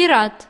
قراءة